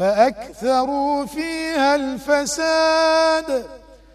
فأكثروا فيها الفساد.